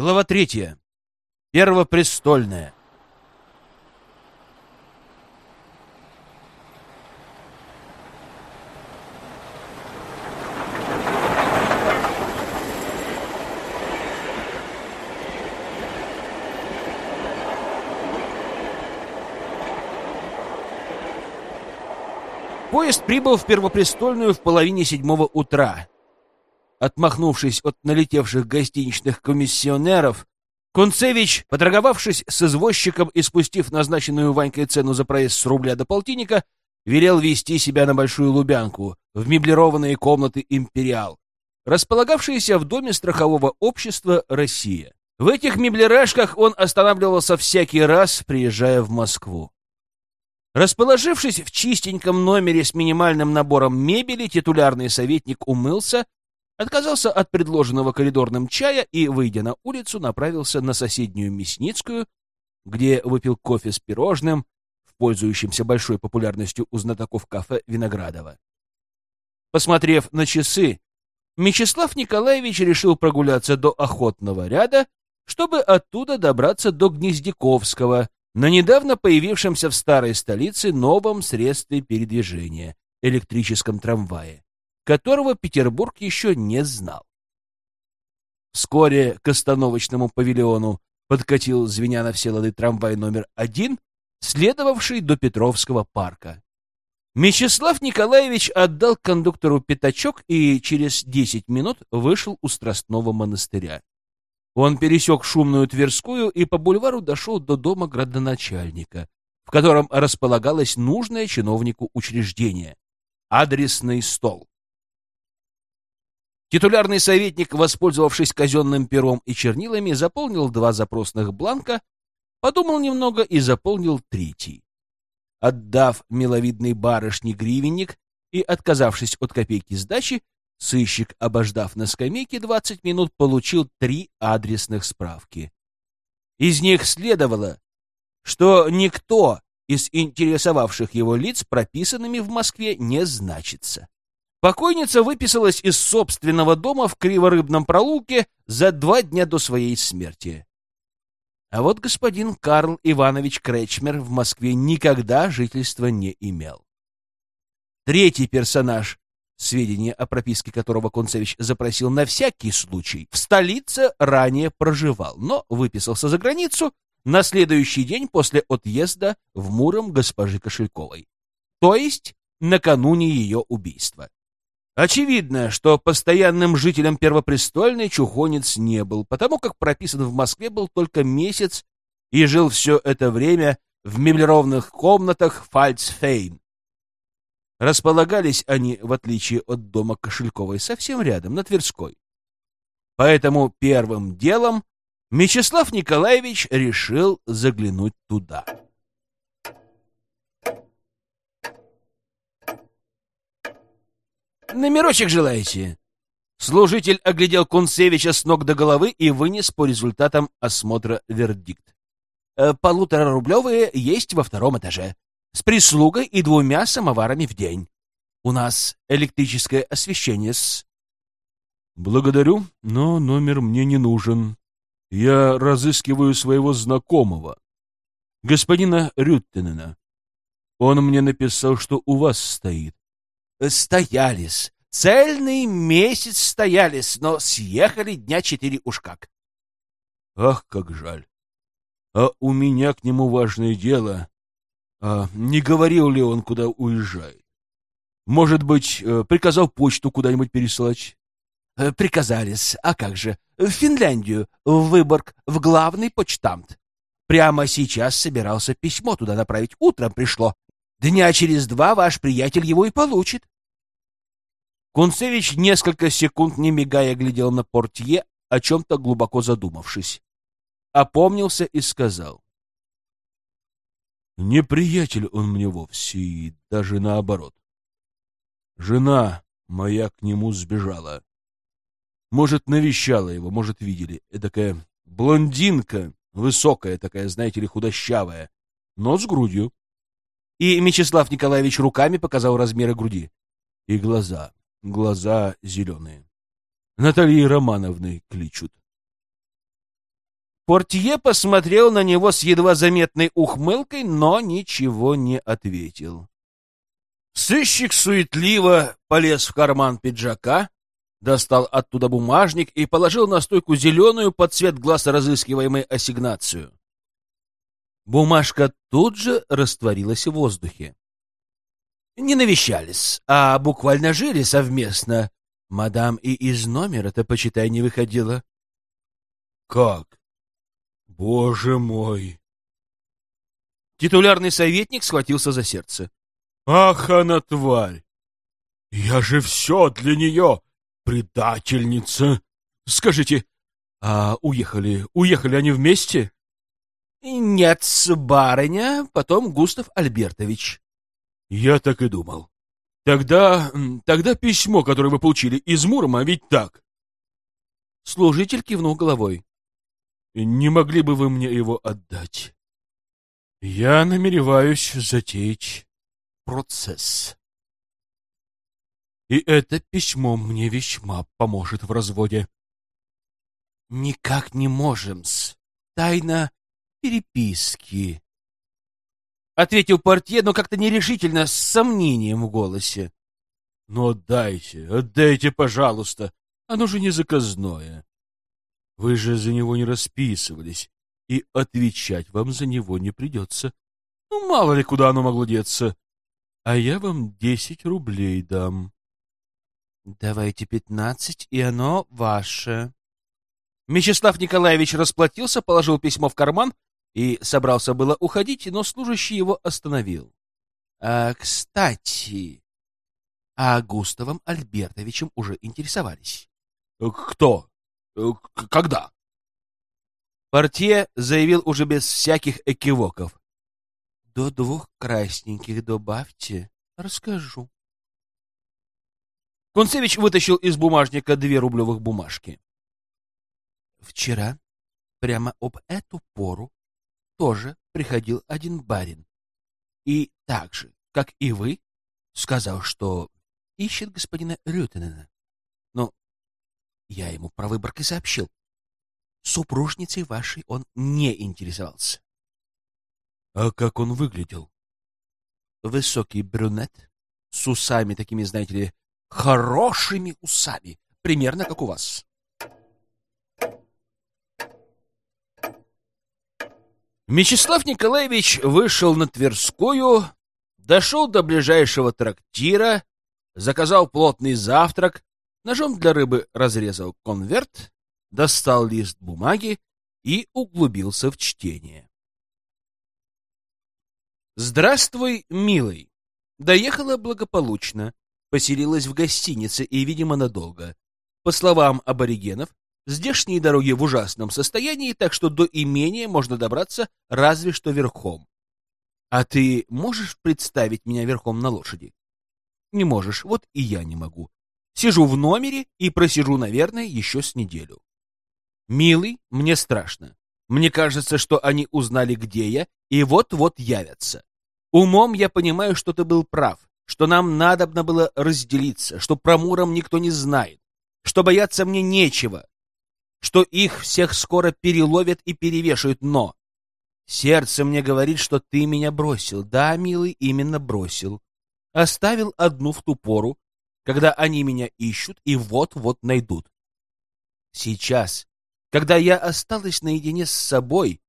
Глава третья. Первопрестольная. Поезд прибыл в Первопрестольную в половине седьмого утра. Отмахнувшись от налетевших гостиничных комиссионеров, Кунцевич, поторговавшись с извозчиком и спустив назначенную Ванькой цену за проезд с рубля до полтинника, велел вести себя на Большую Лубянку, в меблированные комнаты «Империал», располагавшиеся в доме страхового общества «Россия». В этих меблерашках он останавливался всякий раз, приезжая в Москву. Расположившись в чистеньком номере с минимальным набором мебели, титулярный советник умылся, отказался от предложенного коридорным чая и, выйдя на улицу, направился на соседнюю Мясницкую, где выпил кофе с пирожным, в пользующемся большой популярностью у знатоков кафе Виноградова. Посмотрев на часы, Мечислав Николаевич решил прогуляться до Охотного ряда, чтобы оттуда добраться до Гнездяковского, на недавно появившемся в старой столице новом средстве передвижения — электрическом трамвае которого Петербург еще не знал. Вскоре к остановочному павильону подкатил, звеня на все лады, трамвай номер один, следовавший до Петровского парка. Мечислав Николаевич отдал кондуктору пятачок и через десять минут вышел у Страстного монастыря. Он пересек шумную Тверскую и по бульвару дошел до дома градоначальника, в котором располагалось нужное чиновнику учреждение — адресный стол. Титулярный советник, воспользовавшись казенным пером и чернилами, заполнил два запросных бланка, подумал немного и заполнил третий. Отдав миловидной барышне гривенник и отказавшись от копейки сдачи, сыщик, обождав на скамейке двадцать минут, получил три адресных справки. Из них следовало, что никто из интересовавших его лиц прописанными в Москве не значится. Покойница выписалась из собственного дома в Криворыбном пролуке за два дня до своей смерти. А вот господин Карл Иванович Кречмер в Москве никогда жительства не имел. Третий персонаж, сведения о прописке которого Концевич запросил на всякий случай, в столице ранее проживал, но выписался за границу на следующий день после отъезда в Муром госпожи Кошельковой, то есть накануне ее убийства. Очевидно, что постоянным жителем Первопрестольной Чухонец не был, потому как прописан в Москве был только месяц и жил все это время в меблированных комнатах Фальцфейн. Располагались они, в отличие от дома Кошельковой, совсем рядом, на Тверской. Поэтому первым делом Мечислав Николаевич решил заглянуть туда. Номерочек желаете?» Служитель оглядел Кунцевича с ног до головы и вынес по результатам осмотра вердикт. «Э, «Полуторарублевые есть во втором этаже, с прислугой и двумя самоварами в день. У нас электрическое освещение с...» «Благодарю, но номер мне не нужен. Я разыскиваю своего знакомого, господина Рюттенена. Он мне написал, что у вас стоит стоялись. Цельный месяц стоялись, но съехали дня четыре уж как. Ах, как жаль. А у меня к нему важное дело. А не говорил ли он, куда уезжает? Может быть, э, приказал почту куда-нибудь переслать? Э, приказались. А как же? В Финляндию, в Выборг, в главный почтамт. Прямо сейчас собирался письмо туда направить. Утром пришло. Дня через два ваш приятель его и получит. Кунцевич несколько секунд, не мигая, глядел на портье, о чем-то глубоко задумавшись. Опомнился и сказал. «Неприятель он мне вовсе, и даже наоборот. Жена моя к нему сбежала. Может, навещала его, может, видели. Эдакая блондинка, высокая такая, знаете ли, худощавая, но с грудью. И Мечислав Николаевич руками показал размеры груди. И глаза глаза зеленые. Натальи Романовны кличут. Портье посмотрел на него с едва заметной ухмылкой, но ничего не ответил. Сыщик суетливо полез в карман пиджака, достал оттуда бумажник и положил на стойку зеленую под цвет глаз разыскиваемой ассигнацию. Бумажка тут же растворилась в воздухе. Не навещались, а буквально жили совместно. Мадам и из номера-то, почитай, не выходила. Как? Боже мой! Титулярный советник схватился за сердце. Ах, она тварь! Я же все для нее! Предательница! Скажите, а уехали, уехали они вместе? Нет, барыня, потом Густав Альбертович. Я так и думал. Тогда, тогда письмо, которое вы получили из Мурома, ведь так? Служитель кивнул головой. Не могли бы вы мне его отдать? Я намереваюсь затеять процесс. И это письмо мне весьма поможет в разводе. Никак не можем-с. Тайна переписки. Ответил портье, но как-то нерешительно, с сомнением в голосе. Ну, отдайте, отдайте, пожалуйста. Оно же не заказное. Вы же за него не расписывались, и отвечать вам за него не придется. Ну, мало ли, куда оно могло деться. А я вам десять рублей дам. Давайте пятнадцать, и оно ваше. Мечислав Николаевич расплатился, положил письмо в карман и собрался было уходить, но служащий его остановил. А, кстати, а Густавом Альбертовичем уже интересовались. Кто? Когда? Портье заявил уже без всяких экивоков. До двух красненьких добавьте, расскажу. Кунцевич вытащил из бумажника две рублевых бумажки. Вчера, прямо об эту пору, тоже приходил один барин. И так же, как и вы, сказал, что ищет господина Рютенена. Я ему про выборки сообщил. Супружницей вашей он не интересовался. А как он выглядел? Высокий брюнет, с усами такими, знаете ли, хорошими усами, примерно как у вас. Мечислав Николаевич вышел на Тверскую, дошел до ближайшего трактира, заказал плотный завтрак, Ножом для рыбы разрезал конверт, достал лист бумаги и углубился в чтение. «Здравствуй, милый!» Доехала благополучно, поселилась в гостинице и, видимо, надолго. По словам аборигенов, здешние дороги в ужасном состоянии, так что до имения можно добраться разве что верхом. А ты можешь представить меня верхом на лошади? Не можешь, вот и я не могу. Сижу в номере и просижу, наверное, еще с неделю. Милый, мне страшно. Мне кажется, что они узнали, где я, и вот-вот явятся. Умом я понимаю, что ты был прав, что нам надобно было разделиться, что про Муром никто не знает, что бояться мне нечего, что их всех скоро переловят и перевешают, но... Сердце мне говорит, что ты меня бросил. Да, милый, именно бросил. Оставил одну в ту пору, когда они меня ищут и вот-вот найдут. Сейчас, когда я осталась наедине с собой,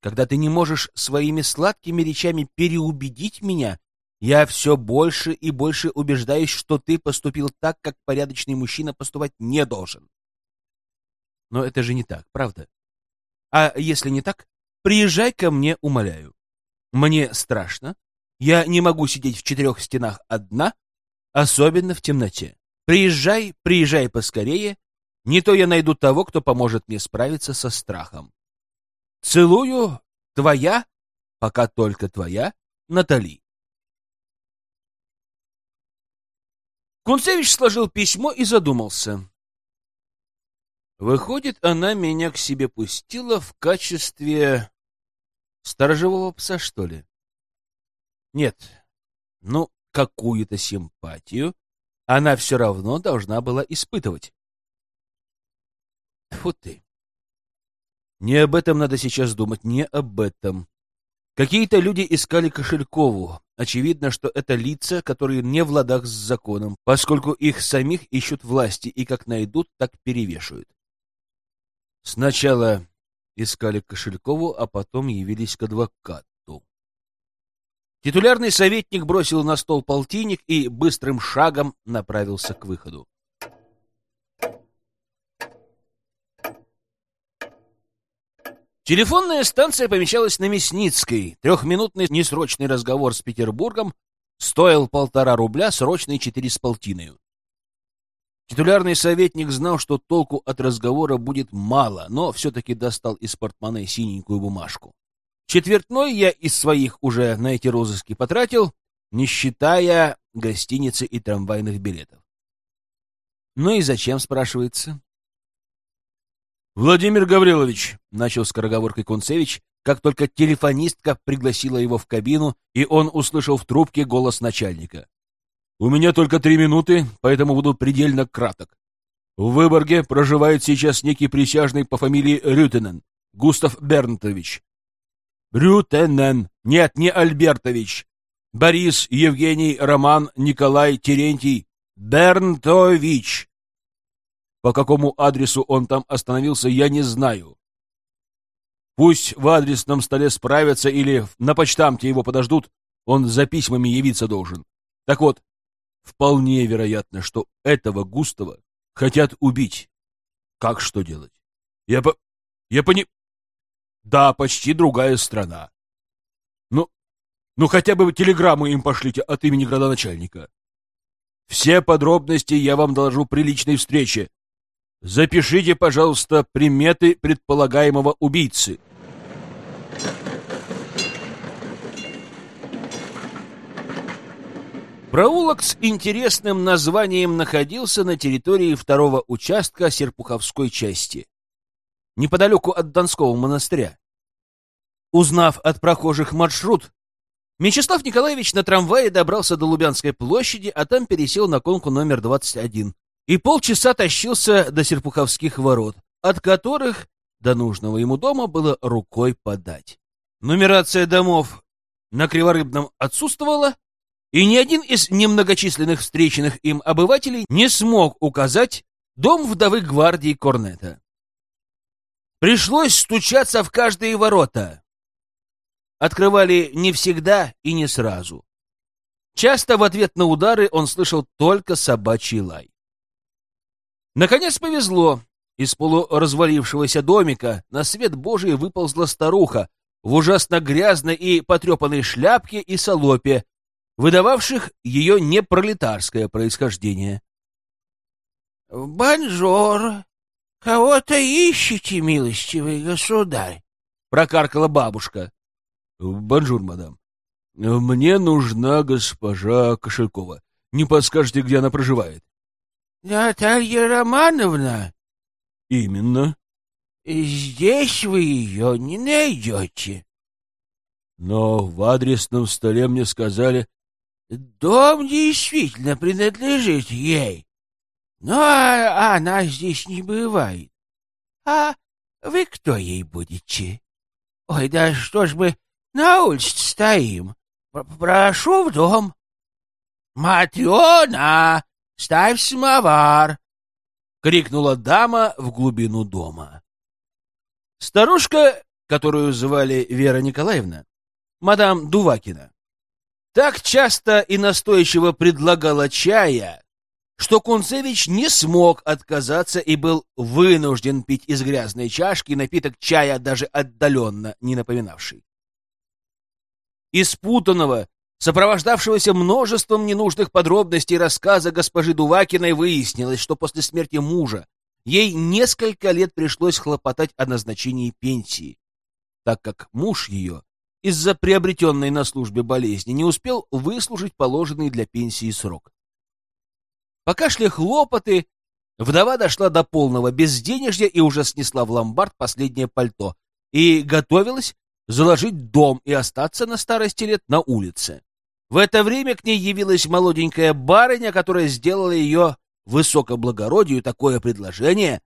когда ты не можешь своими сладкими речами переубедить меня, я все больше и больше убеждаюсь, что ты поступил так, как порядочный мужчина поступать не должен. Но это же не так, правда? А если не так, приезжай ко мне, умоляю. Мне страшно. Я не могу сидеть в четырех стенах одна, особенно в темноте. Приезжай, приезжай поскорее, не то я найду того, кто поможет мне справиться со страхом. Целую, твоя, пока только твоя, Натали. Кунцевич сложил письмо и задумался. Выходит, она меня к себе пустила в качестве сторожевого пса, что ли? Нет. Ну, какую-то симпатию она все равно должна была испытывать. Фу ты. Не об этом надо сейчас думать, не об этом. Какие-то люди искали Кошелькову. Очевидно, что это лица, которые не в ладах с законом, поскольку их самих ищут власти и как найдут, так перевешивают. Сначала искали Кошелькову, а потом явились к адвокату. Титулярный советник бросил на стол полтинник и быстрым шагом направился к выходу. Телефонная станция помещалась на Мясницкой. Трехминутный несрочный разговор с Петербургом стоил полтора рубля, срочный четыре с полтиною. Титулярный советник знал, что толку от разговора будет мало, но все-таки достал из портмоне синенькую бумажку. Четвертной я из своих уже на эти розыски потратил, не считая гостиницы и трамвайных билетов. Ну и зачем, спрашивается? «Владимир Гаврилович», — начал скороговоркой Кунцевич, как только телефонистка пригласила его в кабину, и он услышал в трубке голос начальника. «У меня только три минуты, поэтому буду предельно краток. В Выборге проживает сейчас некий присяжный по фамилии Рютенен, Густав Бернтович. Рютенен, нет, не Альбертович. Борис, Евгений, Роман, Николай, Терентий, Бернтович. По какому адресу он там остановился, я не знаю. Пусть в адресном столе справятся или на почтамте его подождут, он за письмами явиться должен. Так вот, вполне вероятно, что этого Густава хотят убить. Как что делать? Я по... Я пони... Да, почти другая страна. Ну, ну хотя бы телеграмму им пошлите от имени градоначальника. Все подробности я вам доложу при личной встрече. Запишите, пожалуйста, приметы предполагаемого убийцы. Проулок с интересным названием находился на территории второго участка Серпуховской части, неподалеку от Донского монастыря. Узнав от прохожих маршрут, Мячеслав Николаевич на трамвае добрался до Лубянской площади, а там пересел на конку номер 21 и полчаса тащился до Серпуховских ворот, от которых до нужного ему дома было рукой подать. Нумерация домов на Криворыбном отсутствовала, и ни один из немногочисленных встреченных им обывателей не смог указать дом вдовы гвардии Корнета. Пришлось стучаться в каждые ворота. Открывали не всегда и не сразу. Часто в ответ на удары он слышал только собачий лай. Наконец повезло. Из полуразвалившегося домика на свет Божий выползла старуха в ужасно грязной и потрепанной шляпке и салопе, выдававших ее непролетарское происхождение. — Bonjour! Кого-то ищете, милостивый государь? — прокаркала бабушка. — Bonjour, madame. Мне нужна госпожа Кошелькова. Не подскажете, где она проживает? Наталья Романовна? Именно. Здесь вы ее не найдете. Но в адресном столе мне сказали... Дом действительно принадлежит ей. Но она здесь не бывает. А вы кто ей будете? Ой, да что ж мы на улице стоим? Прошу в дом. Матрена! Ставь самовар! — крикнула дама в глубину дома. Старушка, которую звали Вера Николаевна, мадам Дувакина, так часто и настойчиво предлагала чая, что Кунцевич не смог отказаться и был вынужден пить из грязной чашки напиток чая, даже отдаленно не напоминавший. Испутанного сопровождавшегося множеством ненужных подробностей рассказа госпожи Дувакиной, выяснилось, что после смерти мужа ей несколько лет пришлось хлопотать о назначении пенсии, так как муж ее из-за приобретенной на службе болезни не успел выслужить положенный для пенсии срок. Пока шли хлопоты, вдова дошла до полного безденежья и уже снесла в ломбард последнее пальто и готовилась заложить дом и остаться на старости лет на улице. В это время к ней явилась молоденькая барыня, которая сделала ее высокоблагородию такое предложение,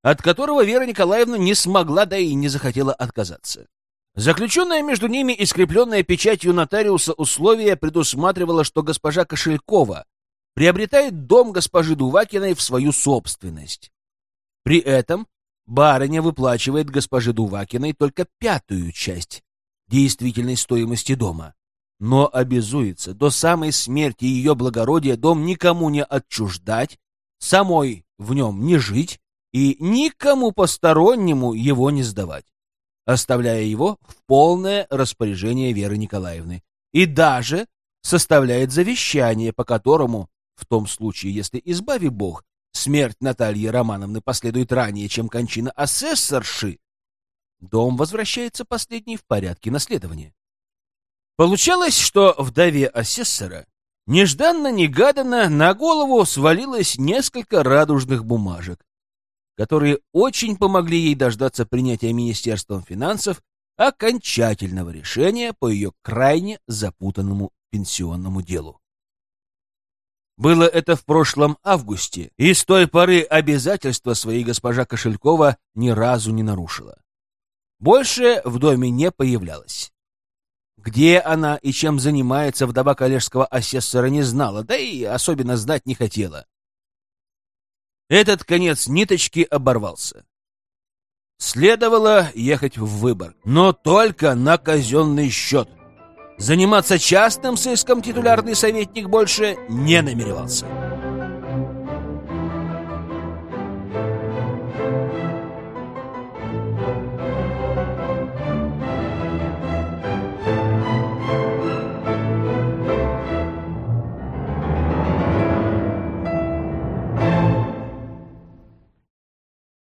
от которого Вера Николаевна не смогла, да и не захотела отказаться. Заключенное между ними и скрепленное печатью нотариуса условие предусматривало, что госпожа Кошелькова приобретает дом госпожи Дувакиной в свою собственность. При этом барыня выплачивает госпоже Дувакиной только пятую часть действительной стоимости дома, но обязуется до самой смерти ее благородия дом никому не отчуждать, самой в нем не жить и никому постороннему его не сдавать, оставляя его в полное распоряжение Веры Николаевны, и даже составляет завещание, по которому, в том случае, если, избави Бог, смерть Натальи Романовны последует ранее, чем кончина асессорши, дом возвращается последний в порядке наследования. Получалось, что вдове асессора нежданно-негаданно на голову свалилось несколько радужных бумажек, которые очень помогли ей дождаться принятия Министерством финансов окончательного решения по ее крайне запутанному пенсионному делу. Было это в прошлом августе, и с той поры обязательства своей госпожа Кошелькова ни разу не нарушила. Больше в доме не появлялась. Где она и чем занимается вдова коллежского асессора не знала, да и особенно знать не хотела. Этот конец ниточки оборвался. Следовало ехать в выбор, но только на казенный счет. Заниматься частным сыском титулярный советник больше не намеревался.